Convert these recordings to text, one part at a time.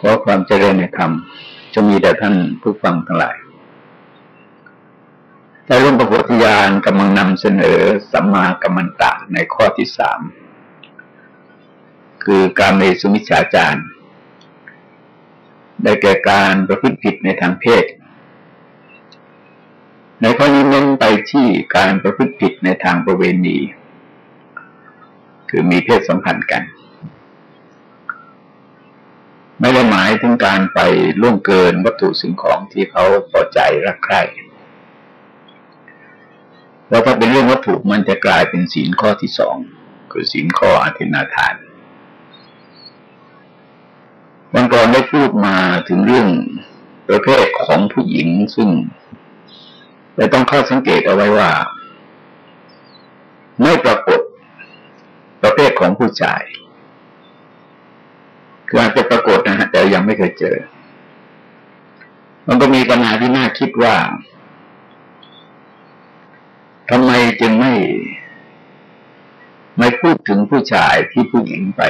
ขอความเจริญในธรรมจะมีแด่ท่านผู้ฟังทั้งหลายในรุ่นประพุทธญาณกำลังนำเสนอสัมมากัมมันตะในข้อที่สาม คือการเมสุมิชฌาจารได้แก่การประพฤติผิดในทางเพศ ในข้อนี้เน้นไปที่การประพฤติผิดในทางประเวณี คือมีเพศสัมพันธ์กัน ไม่ได้หมายถึงการไปล่วงเกินวัตถุสิ่งของที่เขาพอใจรักใคร่แล้วถ้าเป็นเรื่องวัตถุมันจะกลายเป็นศีลข้อที่สองคือศีลข้ออธินาทานบางกรได้พูดมาถึงเรื่องประเภทของผู้หญิงซึ่งเราต้องข้าสังเกตเอาไว้ว่า ไม่ปรากฏประเภทของผู้ชาย ออาจจะปรากฏนะฮะแต่ยังไม่เคยเจอ มันก็มีปัญหาที่น่าคิดว่าทำไมจึงไม่ ไม่พูดถึงผู้ชายที่ผู้หญิงไป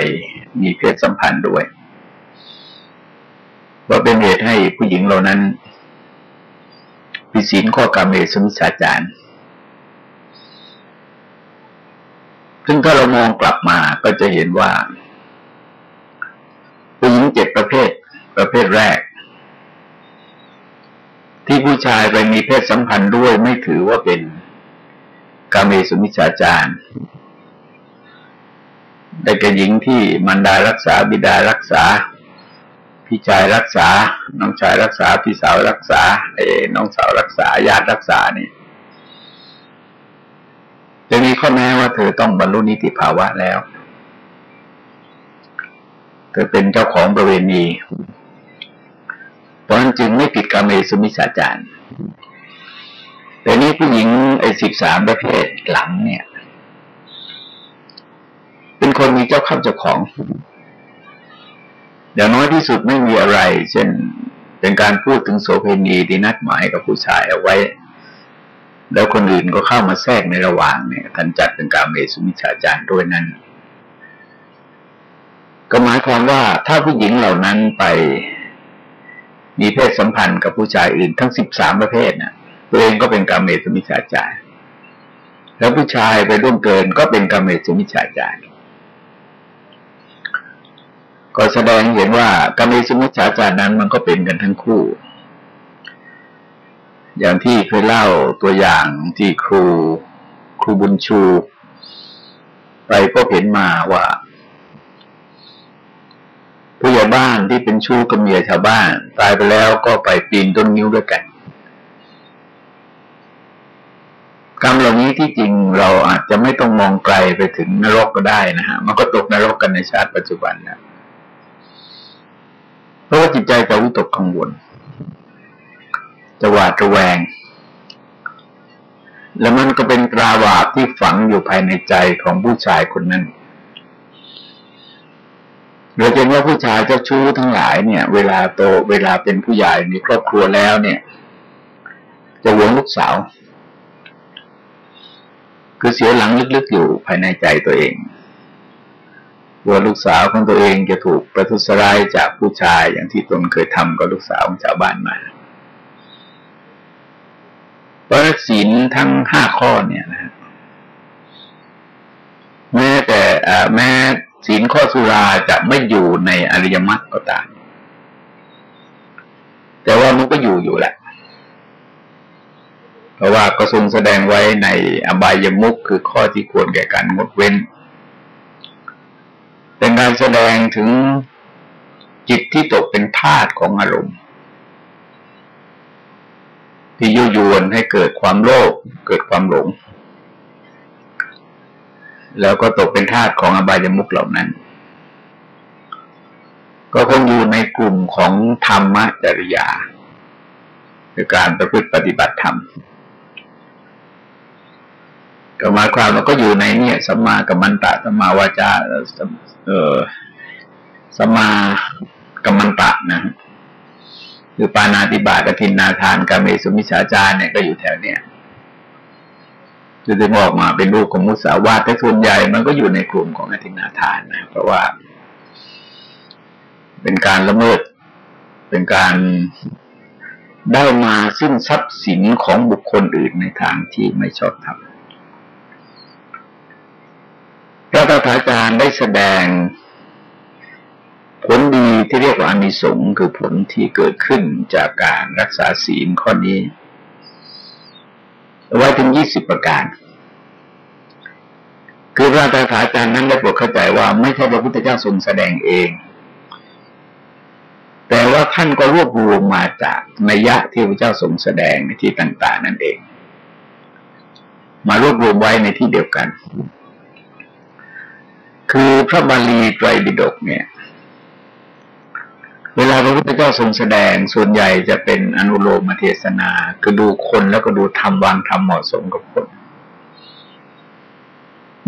มีเพศสัมพันธ์ด้วยว่าเป็นเหตุให้ผู้หญิงเหล่านั้นผิดศีลข้อกาเมสมิชาจารย์ซึ่งถ้าเรามองกลับมาก็จะเห็นว่า ผู้หญิงเจ็ดประเภท ประเภทแรก ที่ผู้ชายไปมีเพศสัมพันธ์ด้วยไม่ถือว่าเป็นกาเมสุมิชาจารได้แก่หญิงที่มันดารักษาบิดารักษา พี่ชายรักษา น้องชายรักษา พี่สาวรักษาเอ้น้องสาวรักษาญาติรักษานี่จะมีข้อแม้ว่าเธอต้องบรรลุนิติภาวะแล้ว เธอเป็นเจ้าของประเวณี เพราะนั้นจึงไม่ผิดกรรมเอสุมิชาจารแต่นี้ผู้หญิงไอ้สิบสามประเภทหลังเนี่ย เป็นคนมีเจ้าข้าเจ้าของอย่างน้อยที่สุดไม่มีอะไร เช่น เป็นการพูดถึงโสเภณีที่นัดหมายกับผู้ชายเอาไว้ แล้วคนอื่นก็เข้ามาแทรกในระหว่างเนี่ยท่านจัดเป็นการเมสุมิชาจารด้วยนั้น ก็หมายความว่าถ้าผู้หญิงเหล่านั้นไปมีเพศสัมพันธ์กับผู้ชายอื่นทั้งสิบสามประเภทนะ่ะตัวเองก็เป็นกรรมเมตุมิชาจารแล้วผู้ชายไปร่วมเกินก็เป็นกรรมเมตุมิชาจารก็แสดงเห็นว่ากรรมเมตุมิชาจารนั้นมันก็เป็นกันทั้งคู่ อย่างที่เคยเล่าตัวอย่างที่ครูครูบุญชู ไปก็เห็นมาว่า ผู้ใหญ่บ้านที่เป็นชู้กับเมียชาวบ้าน ตายไปแล้วก็ไปปีนต้นนิ้วด้วยกัน กรรมเหล่านี้ที่จริงเราอาจจะไม่ต้องมองไกลไปถึงนรกก็ได้นะฮะ มันก็ตกนรกกันในชาติปัจจุบันนะเพราะว่าจิตใจจะวิตกกังวลจะหวาดระแวง แล้วมันก็เป็นกราบาปที่ฝังอยู่ภายในใจของผู้ชายคนนั้น โดยเฉพาผู้ชายเจ้าชู้ทั้งหลายเนี่ย เวลาโตเวลาเป็นผู้ใหญ่มีครอบครัวแล้วเนี่ย จะหวงลูกสาว คือเสียหลังลึกๆอยู่ภายในใจตัวเองว่าลูกสาวของตัวเองจะถูกประทุษร้ายจากผู้ชายอย่างที่ตนเคยทำกับลูกสาวของชาวบ้านมาเพราะศีลทั้งห้าข้อเนี่ยนะแม้แต่แม้ ศีลข้อสุราจะไม่อยู่ในอริยมรรคก็ตามแต่ว่ามันก็อยู่อยู่แหละ เพราะว่าก็ทรงแสดงไว้ในอบายมุกคือข้อที่ควรแก่การงดเว้น เป็นการแสดงถึงจิตที่ตกเป็นทาตของอารมณ์ ที่ยุยวนให้เกิดความโลภเกิดความหลง แล้วก็ตกเป็นทาสของอบายมุกเหล่านั้น ก็คงอยู่ในกลุ่มของธรรมจริยาคือการประพฤติปฏิบัติธรรมก็มาความเราก็อยู่ในเนี่ยสัมมากัมมันตะสัมมาวาจาเออสัมมากัมมันตะนะคือปานาติบาตทินนาทานกาเมสุมิชาจารเนี่ยก็อยู่แถวเนี้ย จะถึงออกมาเป็นรูปของมุสาวาทแต่ส่วนใหญ่มันก็อยู่ในกลุ่มของอธินาทานนะเพราะว่า เป็นการละเมิด เป็นการได้มาซึ่งทรัพย์สินของบุคคลอื่นในทางที่ไม่ชอบทำพระตถาจารย์ได้แสดงผลดีที่เรียกว่าอานิสงส์คือผลที่เกิดขึ้นจากการรักษาศีลข้อนี้ ไว้ถึงยี่สิบประการ คือพระตถาจารย์นั้นได้โปรดเข้าใจว่าไม่ใช่พระพุทธเจ้าทรงแสดงเอง แต่ว่าท่านก็รวบรวมมาจากนัยยะที่พระเจ้าทรงแสดงในที่ต่าง ๆ นั่นเอง มารวบรวมไว้ในที่เดียวกัน คือพระบาลีไตรปิฎกเนี่ย เวลาพระพุทธเจ้าทรงแสดงส่วนใหญ่จะเป็นอนุโลมเทศนา คือดูคนแล้วก็ดูธรรมวางธรรมเหมาะสมกับคน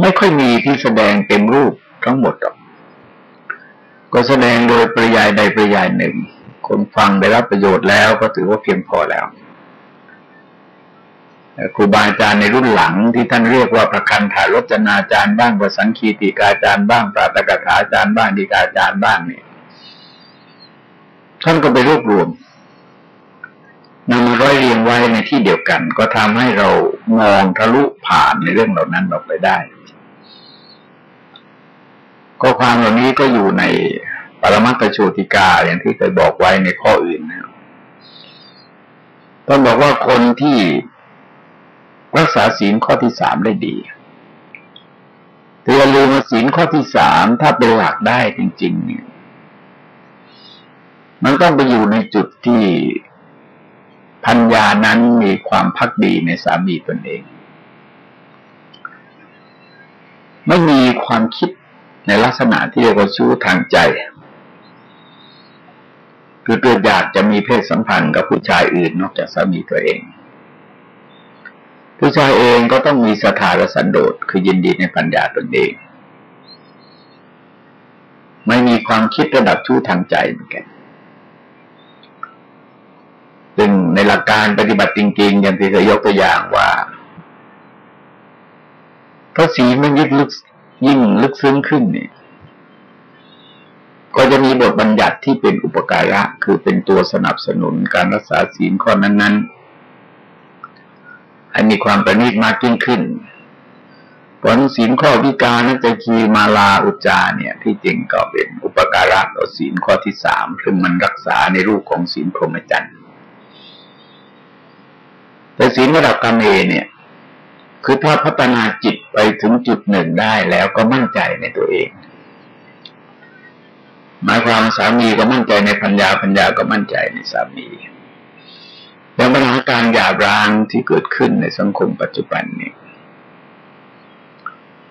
ไม่ค่อยมีที่แสดงเต็มรูปทั้งหมดหรอกก็แสดงโดยปริยายใดปริยายหนึ่ง คนฟังได้รับประโยชน์แล้วก็ถือว่าเพียงพอแล้วครูบาอาจารย์ในรุ่นหลังที่ท่านเรียกว่าประคันถารจนาจารย์บ้างประสังคีติกาจารย์บ้างปราตกถาจารย์บ้างดีกาจารย์บ้างเนี่ย ท่านก็ไปรวบรวมนำมาร้อยเรียงไว้ในที่เดียวกัน ก็ทำให้เรามองทะลุผ่านในเรื่องเหล่านั้นออกไปได้ข้อความเหล่านี้ก็อยู่ในปรมัตถโชติกาอย่างที่เคยบอกไว้ในข้ออื่นนะต้องบอกว่าคนที่รักษาศีลข้อที่สามได้ดีแต่อย่าลืมว่าศีลข้อที่สามถ้าเป็นหลักได้จริง ๆ เนี่ย มันต้องไปอยู่ในจุดที่พัญญานั้นมีความพักดีในสามีตนเอง ไม่มีความคิดในลักษณะที่เรียกว่าชู้ทางใจ คือเกิดอยากจะมีเพศสัมพันธ์กับผู้ชายอื่นนอกจากสามีตัวเอง ผู้ชายเองก็ต้องมีสถารสันโดษคือยินดีในปัญญาตนเอง ไม่มีความคิดระดับชู้ทางใจเหมือนกัน ซึ่งในหลักการปฏิบัติจริงๆ อย่างที่เคยยกตัวอย่างว่าพระศีมันยึดลึกยิ่งลึกซึ้งขึ้นเนี่ย ก็จะมีบทบัญญัติที่เป็นอุปการะ คือเป็นตัวสนับสนุนการรักษาศีลข้อนั้น ๆ ให้มีความประณีตมากยิ่งขึ้นผลศีลข้อวิการนัจคีมาลาอุจาเนี่ย ที่จริงก็เป็นอุปการะต่อศีลข้อที่สามซึ่งมันรักษาในรูปของศีลพรหมจรรย์ แต่ศีลระดับกรรมเอเนี่ย คือถ้าพัฒนาจิตไปถึงจุดหนึ่งได้แล้วก็มั่นใจในตัวเอง หมายความสามีก็มั่นใจในพัญญาพัญญาก็มั่นใจในสามีแล้วปัญหาการหย่าร้างที่เกิดขึ้นในสังคมปัจจุบันนี้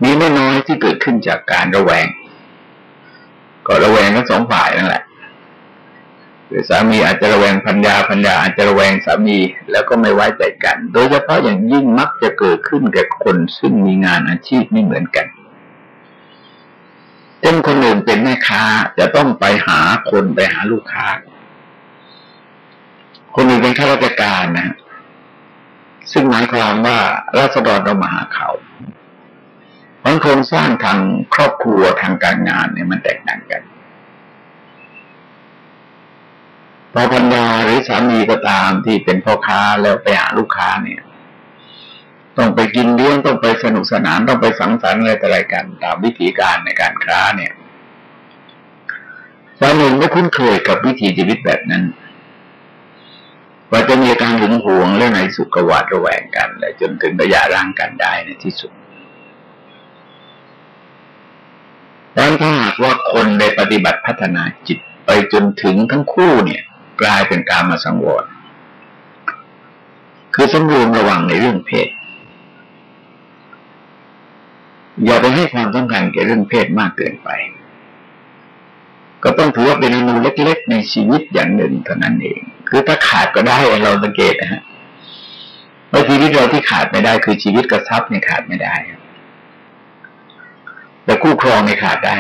มีไม่น้อยที่เกิดขึ้นจากการระแวง ก็ระแวงทั้งสองฝ่ายนั่นแหละ คือสามีอาจจะระแวงพัญญาพัญญาอาจจะระแวงสามีแล้วก็ไม่ไว้ใจกัน โดยเฉพาะอย่างยิ่งมักจะเกิดขึ้นแก่คนซึ่งมีงานอาชีพไม่เหมือนกันเช่นคนอื่นเป็นแม่ค้าจะต้องไปหาคนไปหาลูกค้า คนอื่นเป็นข้าราชการนะซึ่งหมายความว่าราษฎรเรามาหาเขาเพราะโครงสร้างทางครอบครัวทางการงานเนี่ยมันแตกต่างกัน พอพันดาหรือสามีก็ตามที่เป็นพ่อค้าแล้วไปหาลูกค้าเนี่ย ต้องไปกินเลี้ยงต้องไปสนุกสนานต้องไปสังสรรค์อะไรต่อะไรกัน ตามวิธีการในการค้าเนี่ยสามีไม่คุ้นเคยกับวิถีชีวิตแบบนั้นว่าจะมีการหึงหวงเรื่องไหนสุขวัดระแวงกันและจนถึงระยะร่างกันได้ในที่สุดดังนั้นถ้าหากว่าคนได้ปฏิบัติพัฒนาจิตไปจนถึงทั้งคู่เนี่ย กลายเป็นการมาสังวร คือสำรวมระวังในเรื่องเพศ อย่าไปให้ความสำคัญแก่เรื่องเพศมากเกินไป ก็ต้องถือว่าเป็นอนุเล็ก ๆ ในชีวิตอย่างหนึ่งเท่านั้นเอง คือถ้าขาดก็ได้เราสังเกตนะฮะว่าชีวิตเราที่ขาดไม่ได้ คือชีวิตกระซับเนี่ยขาดไม่ได้แต่คู่ครองเนี่ยขาดได้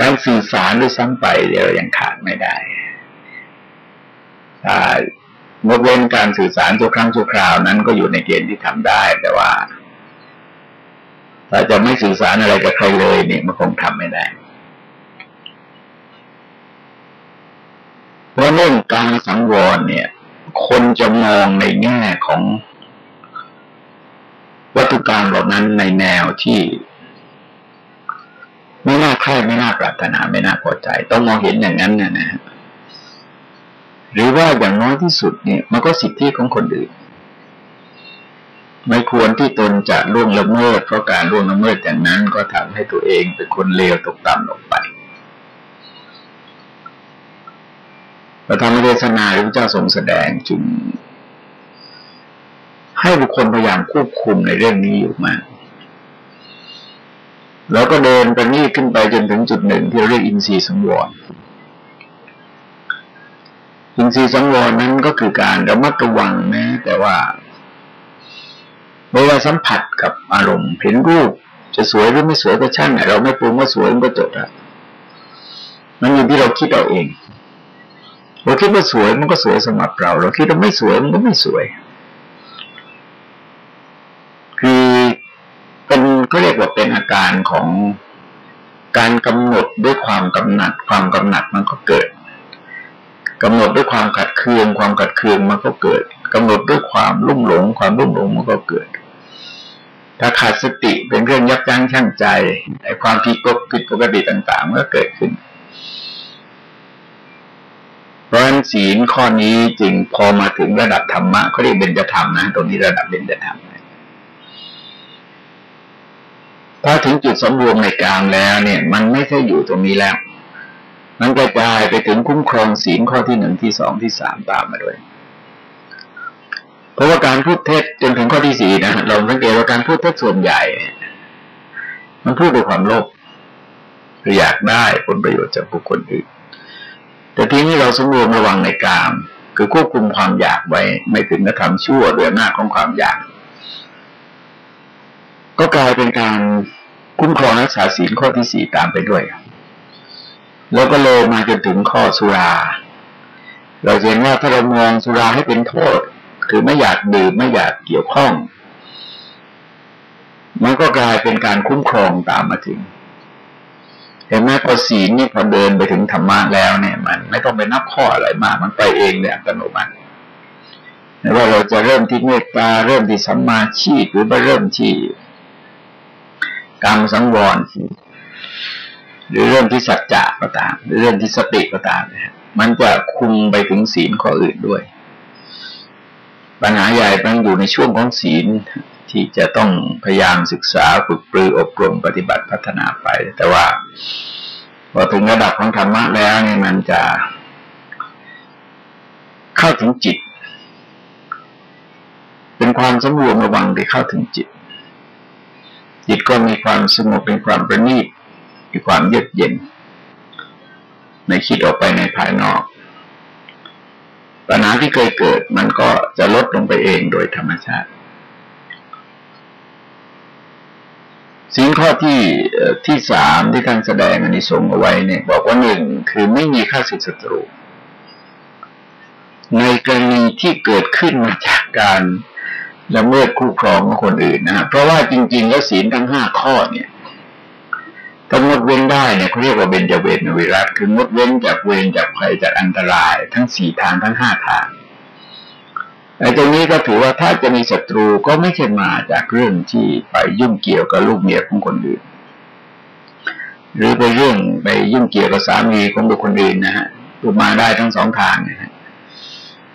การสื่อสารด้วยซ้ำไปเดี๋ยวยังขาดไม่ได้ถ้างดเว้นการสื่อสารชั่วครั้งชั่วคราวนั้นก็อยู่ในเกณฑ์ที่ทำได้ แต่ว่าถ้าจะไม่สื่อสารอะไรกับใครเลยเนี่ยมันคงทำไม่ได้เพราะเรื่องการสังวรเนี่ย คนจะมองในแง่ของวัตถุกรรมเหล่านั้นในแนวที่ ไม่น่าใคร่ไม่น่าปรารถนาไม่น่าพอใจ ต้องมองเห็นอย่างนั้นนะนะหรือว่าอย่างน้อยที่สุดเนี่ย มันก็สิทธิของคนอื่น ไม่ควรที่ตนจะล่วงละเมิด เพราะการล่วงละเมิดอย่างนั้น ก็ทำให้ตัวเองเป็นคนเลวตกต่ำลงไปพระธรรมเทศนาที่พระเจ้าทรงแสดงจึงให้บุคคลพยายามควบคุมในเรื่องนี้อยู่มาก แล้วก็เดินไปนี่ขึ้นไปจนถึงจุดหนึ่งที่เรียกอินทรีย์สังวร อินทรีย์สังวรนั้นก็คือการระมัดระวังนะ แต่ว่าเวลาสัมผัสกับอารมณ์เห็นรูปจะสวยหรือไม่สวยก็ช่างเราไม่ปรุงว่าสวยมันก็จบล้วมันอยู่ที่เราคิดเอาเองเราคิดว่าสวยมันก็สวยสำหรับเรา เราคิดว่าไม่สวยมันก็ไม่สวย คือเป็น ก็เรียกว่าเป็นอาการของการกำหนดด้วยความกำหนัด ความกำหนัดมันก็เกิดกำหนดด้วยความขัดเคือง ความขัดเคืองมันก็เกิดกำหนดด้วยความลุ่มหลง ความลุ่มหลงมันก็เกิด ถ้าขาดสติเป็นเรื่องยับยั้งชั่งใจไอ้ความผิดปกติต่างๆมันก็เกิดขึ้น เพราะฉะนั้นศีลข้อนี้จึงพอมาถึงระดับธรรมะเขาเรียกเบญจธรรมนะตรงนี้ระดับเบญจธรรม ถ้าถึงจุดสมรวมในกลางแล้วเนี่ย มันไม่ใช่อยู่ตรงนี้แล้ว มันกระจายไปถึงคุ้มครองศีลข้อที่หนึ่งที่สองที่สามตามมาด้วย เพราะว่าการพูดเท็จจนถึงข้อที่สี่นะเราสังเกตว่าการพูดเท็จส่วนใหญ่ มันพูดด้วยความโลภหรืออยากได้ผลประโยชน์จากบุคคลอื่น แต่ทีนี้เราสมรวมระวังในกาม คือควบคุมความอยากไว้ ไม่ถึงกระทำชั่วด้วยหน้าของความอยาก กลายเป็นการคุ้มครองรักษาศีลข้อที่สี่ตามไปด้วย แล้วก็เลยมาจนถึงข้อสุรา เราเห็นว่าถ้าเรามองสุราให้เป็นโทษ คือไม่อยากดื่มไม่อยากเกี่ยวข้อง มันก็กลายเป็นการคุ้มครองตามมาถึงเห็นไหมพอศีลนี่พอเดินไปถึงธรรมะแล้วเนี่ย มันไม่ต้องไปนับข้ออะไรมาก มันไปเองเลยอัตโนมัติว่าเราจะเริ่มที่เมตตาเริ่มที่สัมมาชีพหรือว่าเริ่มที่ การสังวร หรือเริ่มที่สัจจะก็ตาม หรือเริ่มที่สติก็ตามนี่ยมันจะคุมไปถึงศีลข้ออื่นด้วย ปัญหาใหญ่มันอยู่ในช่วงของศีลที่จะต้องพยายามศึกษาฝึกปรืออบรมปฏิบัติพัฒนาไป แต่ว่าพอถึงระดับของธรรมะแล้วเนี่ยมันจะเข้าถึงจิต เป็นความสมรวมระวังที่เข้าถึงจิต จิตก็มีความสงบเป็นความประณีตมีความเยือกเย็นในคิดออกไปในภายนอก ปัญหาที่เคยเกิดมันก็จะลดลงไปเองโดยธรรมชาติสิ่งข้อที่ที่สามที่ท่านแสดงอันนี้สงเอาไว้เนี่ย บอกว่าหนึ่งคือไม่มีค่าสิทธิศัตรู ในกรณีที่เกิดขึ้นมาจากการ ละเมิดคู่ครองของคนอื่นนะเพราะว่าจริง ๆ แล้วศีลทั้งห้าข้อเนี่ยถ้างดเว้นได้เนี่ยเขาเรียกว่าเบญจเวรวิรัตคืองดเว้นจากเวรจากภัยจากอันตราย ทั้งสี่ทางทั้งห้าทางไอ้ตรงนี้ก็ถือว่าถ้าจะมีศัตรูก็ไม่ใช่มาจากเรื่องที่ไปยุ่งเกี่ยวกับลูกเมียของคนอื่น หรือไปเรื่องไปยุ่งเกี่ยวกับสามีของบุคคลอื่นนะฮะูมาได้ทั้งสองทางนะฮะ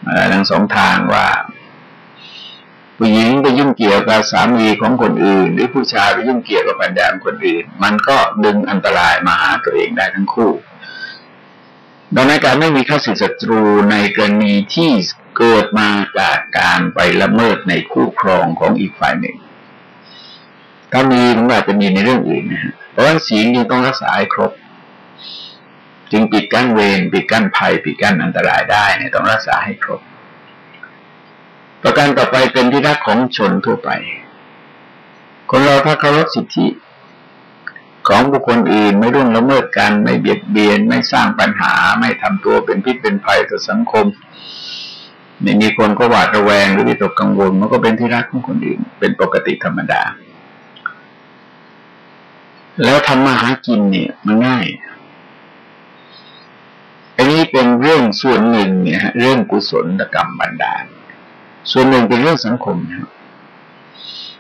มาได้ทั้งสองทางว่า ผู้หญิงไปยุ่งเกี่ยวกับสามีของคนอื่น หรือผู้ชายไปยุ่งเกี่ยวกับปัญญาของคนอื่น มันก็ดึงอันตรายมาหาตัวเองได้ทั้งคู่ดังนั้นการไม่มีข้าศึกศัตรูในกรณีที่เกิดมาจากการไปละเมิดในคู่ครองของอีกฝ่ายหนึ่งถ้ามีมันอาจจะมีในเรื่องอื่นนะฮะเพราะว่าศีลจึงต้องรักษาให้ครบ จึงปิดกั้นเวรปิดกั้นภัยปิดกั้นอันตรายได้เนี่ยต้องรักษาให้ครบ ประการต่อไปเป็นที่รักของชนทั่วไป คนเราถ้าเคารพสิทธิของบุคคลอื่นไม่ร่วงละเมิดกันไม่เบียดเบียน ไม่สร้างปัญหา ไม่ทำตัวเป็นพิษเป็นภัยต่อสังคมไม่มีคนก็หวาดระแวงหรือวิตกกังวลมันก็เป็นที่รักของคนอื่น เป็นปกติธรรมดา แล้วทำมาหากินเนี่ย มันง่าย อันนี้เป็นเรื่องส่วนหนึ่งเนี่ยเรื่องกุศลกรรมบันดาล ส่วนหนึ่งเป็นเรื่องสังคมนะครับ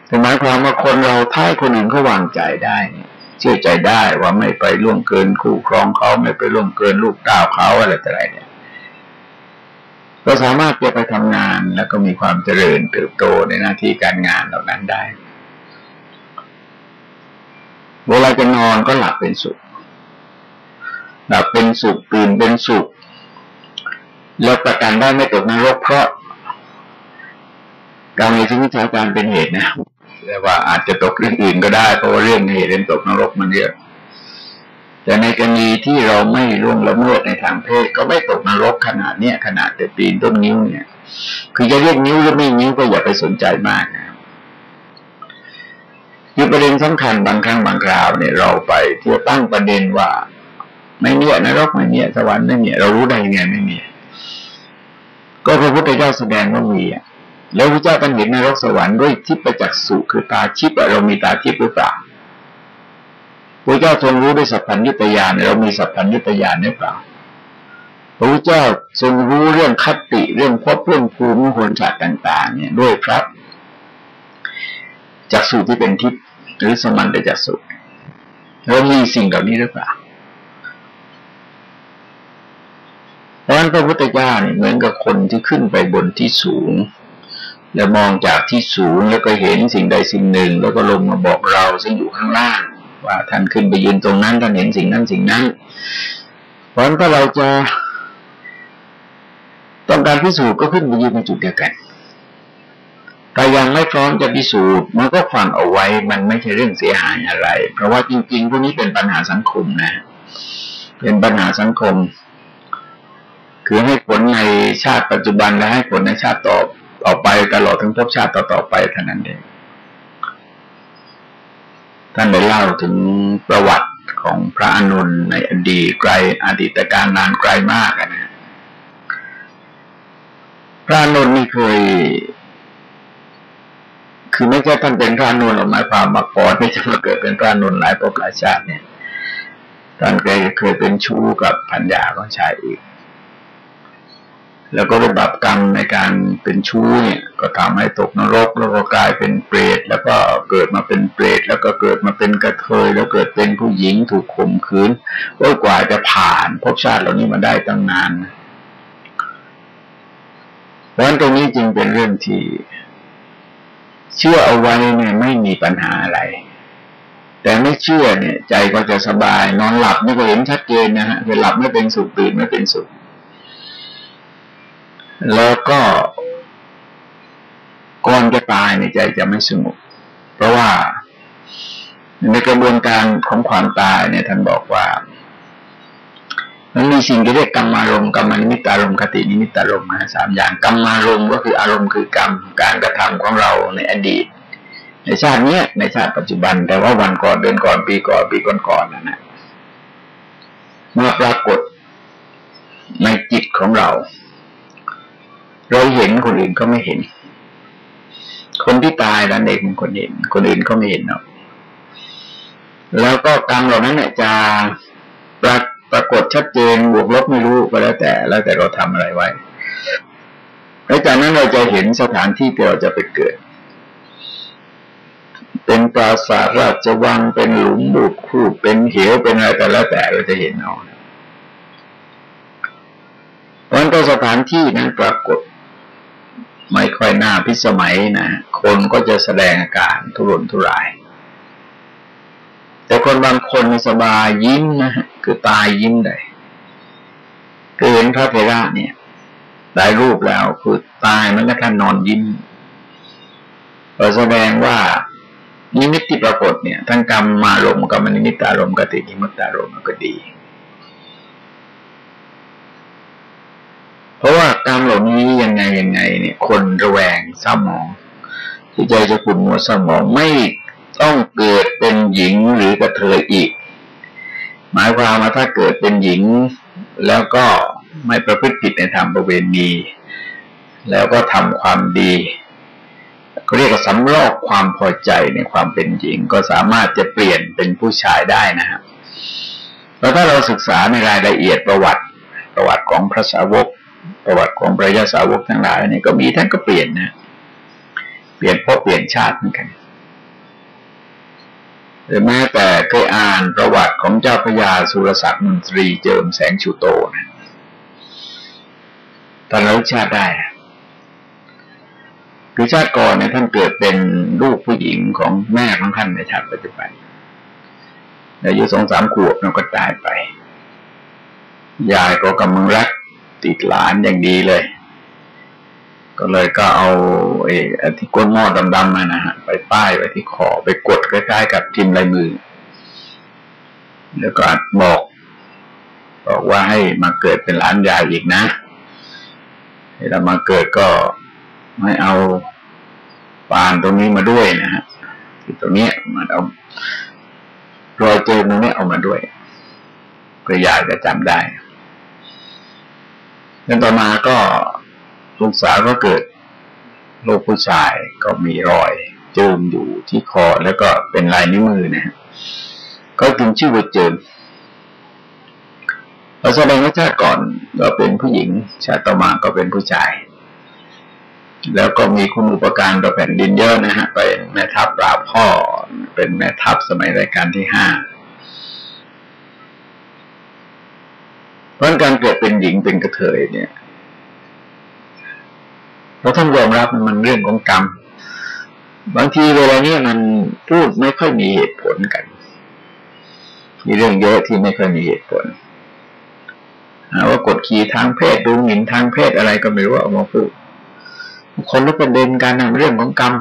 แต่หมายความว่าคนเราท้ายคนอื่นเขาวางใจได้เนี่ยเชื่อใจได้ว่าไม่ไปล่วงเกินคู่ครองเขาไม่ไปล่วงเกินลูกเต้าเขาอะไรต่ออะไรเนี่ยก็สามารถจะไปทำงานแล้วก็มีความเจริญเติบโตในหน้าที่การงานเหล่านั้นได้เวลาจะนอนก็หลับเป็นสุข หลับเป็นสุขตื่นเป็นสุข แล้วประกันได้ไม่ตกนรกเพราะ การมีชีวิตชาวการเป็นเหตุนะแต่ว่าอาจจะตกเรื่องอื่นก็ได้ เพราะว่าเรื่องเหตุเรื่องตกนรกมันเยอะแต่ในกรณีที่เราไม่ร่วงละเมิดในทางเพศก็ไม่ตกนรกขนาดเนี้ยขนาดแต่ปีนต้นนิ้วเนี่ย คือจะเรียกนิ้วหรือไม่นิ้วก็อย่าไปสนใจมากนะคือประเด็นสำคัญบางครั้งบางคราวเนี่ยเราไปเที่ยวตั้งประเด็นว่า ไม่เนี่ยนรกไม่เนี่ยสวรรค์ไม่เนี่ยเรารู้ได้ยังไงไม่มีก็พระพุทธเจ้าแสดงว่ามีอะ แล้วพระเจ้าต้องเห็นนรกสวรรค์ด้วยทิพประจักษุคือตาชิพเรามีตาทิพหรือเปล่าพระเจ้าทรงรู้ด้วยสัพพัญญุตยานเรามีสัพพัญญุตยานหรือเปล่าพระเจ้าทรงรู้เรื่องคติเรื่องพบเรื่องภูมิหนสัตว์ต่าง ๆ เนี่ยด้วยครับจักษุที่เป็นทิพย์หรือสมันตจักษุเรามีสิ่งเหล่านี้หรือเปล่าเพราะฉะนั้นพระพุทธเจ้าเนี่ยเหมือนกับคนที่ขึ้นไปบนที่สูง แล้วมองจากที่สูงแล้วก็เห็นสิ่งใดสิ่งหนึ่ง แล้วก็ลงมาบอกเราซึ่งอยู่ข้างล่าง ว่าท่านขึ้นไปยืนตรงนั้นท่านเห็นสิ่งนั้นสิ่งนั้นเพราะฉะนั้นถ้าเราจะต้องการพิสูจน์ก็ขึ้นไปยืนในจุดเดียวกันแต่ยังไม่พร้อมจะพิสูจน์มันก็ฟังเอาไว้มันไม่ใช่เรื่องเสียหายอะไร เพราะว่าจริงๆพวกนี้เป็นปัญหาสังคมนะ เป็นปัญหาสังคม คือให้ผลในชาติปัจจุบันและให้ผลในชาติต่อ ต่อไปตลอดทั้งภพชาติต่อๆไปเท่านั้นเองท่านได้เล่าถึงประวัติของพระอนุนในอดีตไกลอดีตการนานไกลมากนะ พระอนุนนี่เคย คือไม่ใช่ท่านเป็นพระอนุนหรอกมาความมาก่อนที่จะมาเกิดเป็นพระอนุนหลายภพหลายชาติเนี่ยท่านเคยเคยเป็นชู้กับพัญญาของชายอีก แล้วก็ได้บาปกรรมในการเป็นชู้เนี่ย ก็ทำให้ตกนรก แล้วก็กลายเป็นเปรตแล้วก็เกิดมาเป็นเปรตแล้วก็เกิดมาเป็นกระเทยแล้วเกิดเป็นผู้หญิงถูกข่มขืนโอ้กว่าจะผ่านภพชาติเหล่านี้มาได้ตั้งนานเพราะฉะนั้นตรงนี้จึงเป็นเรื่องที่เชื่อเอาไว้เนี่ยไม่มีปัญหาอะไร แต่ไม่เชื่อเนี่ย ใจก็จะสบาย นอนหลับนี่ก็เห็นชัดเจนนะฮะคือหลับไม่เป็นสุขตื่นไม่เป็นสุข แล้วก็ก่อนจะตายในใจจะไม่สงบเพราะว่าในกระบวนการของความตายเนี่ยท่านบอกว่า มันมีสิ่งที่เรียกกรรมารมณ์กรรมนิมิตารมณ์คตินิมิตารมณ์นะสามอย่างกรรมารมณ์ก็คืออารมณ์คือกรรมการกระทำของเราในอดีต ในชาติเนี้ยในชาติปัจจุบัน แต่ว่าวันก่อนเดือนก่อนปีก่อนปีก่อนๆนั่นนะเมื่อปรากฏในจิตของเรา เราเห็นคนอื่นก็ไม่เห็น คนที่ตายนั้นเองคนเห็น คนอื่นก็ไม่เห็นเนาะแล้วก็กรรมเหล่านั้นเนี่ยจะปรปรากฏชัดเจนบวกลบไม่รู้ก็แล้วแต่ แล้วแต่เราทำอะไรไว้แล้วจากนั้นเราจะเห็นสถานที่ที่เราจะไปเกิด เป็นปราสาทราชวังเป็นหลุมบุกคูดเป็นเหวเป็นอะไรแต่แล้วแต่เราจะเห็นเอาเพราะฉะนั้นสถานที่นั้นปรากฏ ไม่ค่อยน่าพิสมัยนะคนก็จะแสดงอาการทุรนทุราย แต่คนบางคนสบายยิ้มนะคือตายยิ้มได้ก็เห็นพระเทระเนี่ยได้รูปแล้วคือตายมันก็ท่านนอนยิ้มแสดงว่านิมิตที่ปรากฏเนี่ยทั้งกรรมารมณ์ กรรมนิมิตตารมณ์ คตินิมิตตารมณ์ก็ดี เพราะว่ากรรมเหล่านี้ยังไงยังไง เนี่ย คนระแวงเศร้าหมอง ที่ใจจะขุ่นมัวเศร้าหมองไม่ต้องเกิดเป็นหญิงหรือกะเทยอีก หมายความว่าถ้าเกิดเป็นหญิง แล้วก็ไม่ประพฤติผิดในธรรมประเวณีแล้วก็ทำความดีเขาเรียกว่าสำลอกความพอใจในความเป็นหญิง ก็สามารถจะเปลี่ยนเป็นผู้ชายได้นะครับแล้วถ้าเราศึกษาในรายละเอียดประวัติประวัติของพระสาวก ประวัติของพระยาสาวกทั้งหลายนี่ก็มีท่านก็เปลี่ยนนะ เปลี่ยนเพราะเปลี่ยนชาติเหมือนกันหรือแม้แต่เคยอ่านประวัติของเจ้าพญาสุรศักดิ์มนตรีเจิมแสงชูโตนะตอนนั้ชาติได้คือชาติก่อนเนี่ยท่านเกิดเป็นลูกผู้หญิงของแม่ของท่านในชาติปัจจุบันอายุสองสามขวบแล้วก็ตายไป ยายก็กำลังรัก ติดหลานอย่างดีเลย ก็เลยก็เอาไอ้ที่ก้นหม้อดำๆมานะฮะไปป้ายไว้ที่คอไปกดใกล้ๆกับทิมลายมือ แล้วก็บอก บอกว่าให้มาเกิดเป็นหลานยายอีกนะเวลามาเกิดก็ให้เอาปานตรงนี้มาด้วยนะฮะที่ตรงนี้มาเอารอยเจอตรงนี้เอามาด้วยเพื่อยายจะจำได้ แล้วต่อมาก็ลูกสาวก็เกิดลูกผู้ชายก็มีรอยเจิมอยู่ที่คอแล้วก็เป็นลายนิ้วมือนะฮะก็ถึงชื่อว่าเจิมเราแสดงว่าชาติก่อนก็เป็นผู้หญิง ชาติต่อมาก็เป็นผู้ชาย แล้วก็มีคุณอุปการต่อแผ่นดินเยอะนะฮะ เป็นแม่ทัพปราบพ่อ เป็นแม่ทัพสมัยรายการที่ห้า เพราะการเกิดเป็นหญิงเป็นกระเทยเนี่ยเราท่านยอมรับมันเรื่องของกรรม บางทีเวลาเนี้ยมันพูดไม่ค่อยมีเหตุผลกัน มีเรื่องเยอะที่ไม่ค่อยมีเหตุผลว่ากดขี่ทางเพศดูหมิ่นทางเพศอะไรก็ไม่รู้เอามาพูดคนรู้ประเด็นการนำเรื่องของกรรม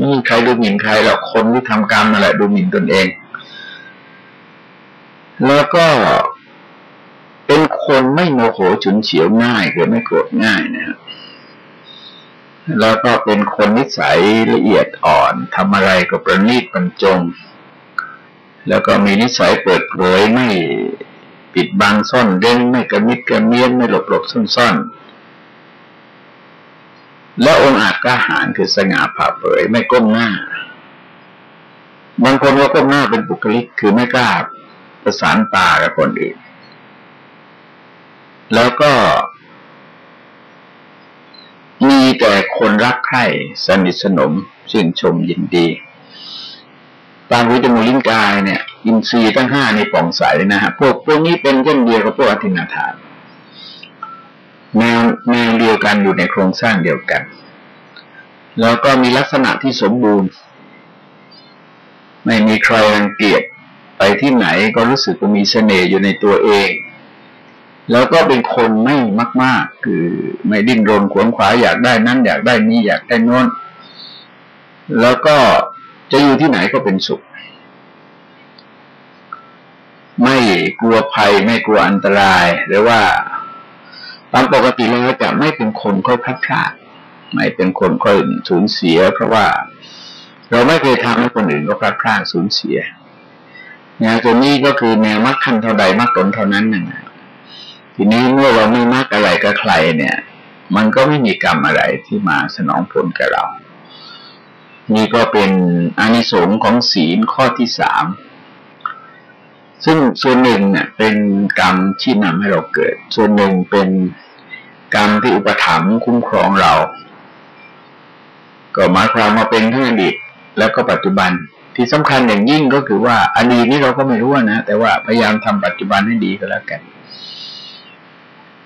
นี่ใครดูหมิ่นใครหรอกคนที่ทำกรรมนั่นแหละดูหมิ่นตนเอง แล้วก็ คนไม่โมโหฉุนเฉียวง่ายคือไม่โกรธง่ายนะครับแล้วก็เป็นคนนิสัยละเอียดอ่อนทำอะไรก็ประณีตบรรจง แล้วก็มีนิสัยเปิดเผยไม่ปิดบังซ่อนเร้นไม่กระมิดกระเมียนไม่หลบหลบซ่อนซ่อนแล้วองค์อาจกล้าหาญคือสง่าผ่าเผยไม่ก้มหน้า บางคนว่าก้มหน้าเป็นบุคลิกคือไม่กล้าประสานตากับคนอื่น แล้วก็มีแต่คนรักใคร่สนิทสนมชื่นชมยินดีตามวิจมูลิงกายเนี่ย อินทรีย์ทั้งห้าในป่องใสนะฮะพวกพวกนี้เป็นเช่นเดียวกับพวกอธินาทานแนวแนวเดียวกันอยู่ในโครงสร้างเดียวกัน แล้วก็มีลักษณะที่สมบูรณ์ ไม่มีใครรังเกียจไปที่ไหนก็รู้สึกว่ามีเสน่ห์อยู่ในตัวเอง แล้วก็เป็นคนไม่มาก ๆ คือไม่ดิ้นรนขวนขวายอยากได้นั้น อยากได้นี้อยากได้นน้น แล้วก็จะอยู่ที่ไหนก็เป็นสุข ไม่กลัวภัยไม่กลัวอันตราย หรือว่าตามปกติแล้วจะไม่เป็นคนค่อยพลาดพลาดไม่เป็นคนค่อยสูญเสีย เพราะว่าเราไม่เคยทำให้คนอื่นก็พลาดพลาดสูญเสียแนวตัวนี้ก็คือแนวมักขั้นเท่าใดมักตนเท่านั้นน่ะ ทีนี้เมื่อเราไม่มักอะไรกับใครเนี่ย มันก็ไม่มีกรรมอะไรที่มาสนองผลกับเรา นี่ก็เป็นอานิสงส์ของศีลข้อที่สามซึ่งส่วนหนึ่งเนี่ยเป็นกรรมที่นำให้เราเกิด ส่วนหนึ่งเป็นกรรมที่อุปถัมภ์คุ้มครองเรา ก็หมายความมาเป็นทั้งอดีตแล้วก็ปัจจุบันที่สำคัญอย่างยิ่งก็คือว่าอดีตนี้เราก็ไม่รู้นะ แต่ว่าพยายามทำปัจจุบันให้ดีก็แล้วกัน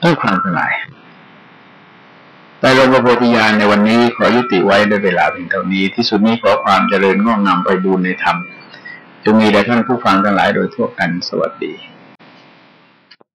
ด้วยความสงหลายแต่ลวงพระโพธิญาณในวันนี้ขอยุติไว้ด้วยเวลาเพียงเท่านี้ ที่สุดนี้ขอความเจริญงอกงามไปดูในธรรมจงมีแด่ท่านผู้ฟังทั้งหลายโดยทั่วกันสวัสดี